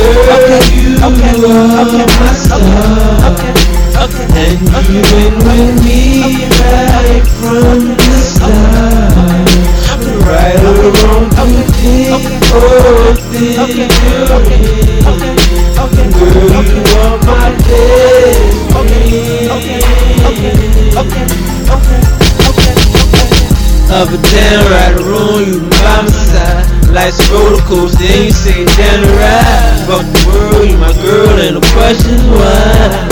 Girl, you are my star. And you've been with me right from the start. Right or wrong, you think, oh, think Girl, you are my Up and down, right or wrong, you. Life's a roller coaster, and you say down the ride. Fuck the world, you my girl, and the question's why.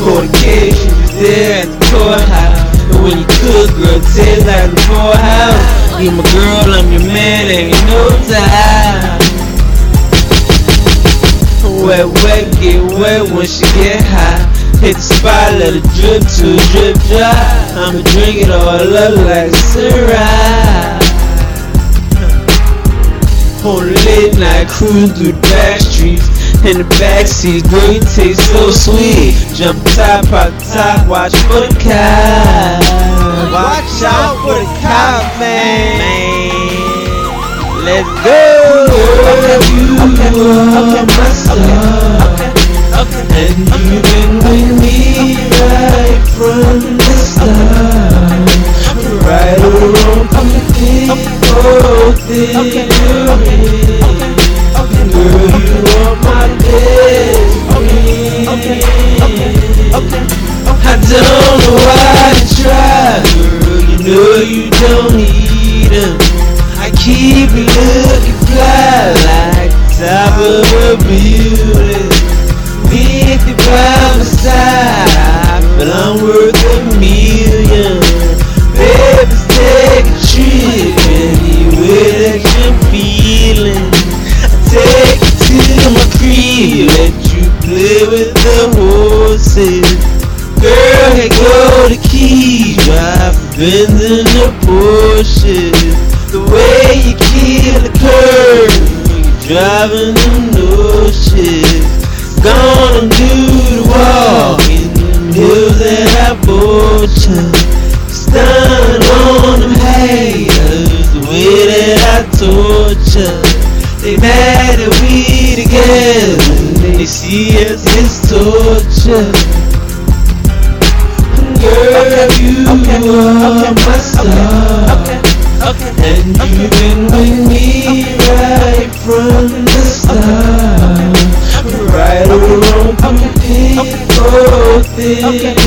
Court case, you was there at the courthouse. And when you cook, girl, taste like the poorhouse. You my girl, I'm your man, ain't no time. Wet, wet, get wet when she get high. Hit the spot, let it drip to drip dry. I'ma drink it all up like syrup. On a late night, cruising through the back streets. In the backseat, girl, you taste so sweet. Jump top, pop top, watch for the cow. Watch out for the cow, man. Let's go. Girl, you are my star. And you've been with me Girl, you are my. I don't know why to try, girl. You know you don't need 'em. I keep looking fly like top of a building. Let you play with the horses. Girl, hey, go the keys, drive Benz in the Porsche. The way you kill the curve, when you're driving them no shit. Gonna do the walk in the hills that I bought you. Stun on them haters, the way that I torture. They mad that we together, they see us as torture. Girl, you are my star. And you've been with me right from the start. Right or wrong, you think, oh, think